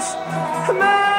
Man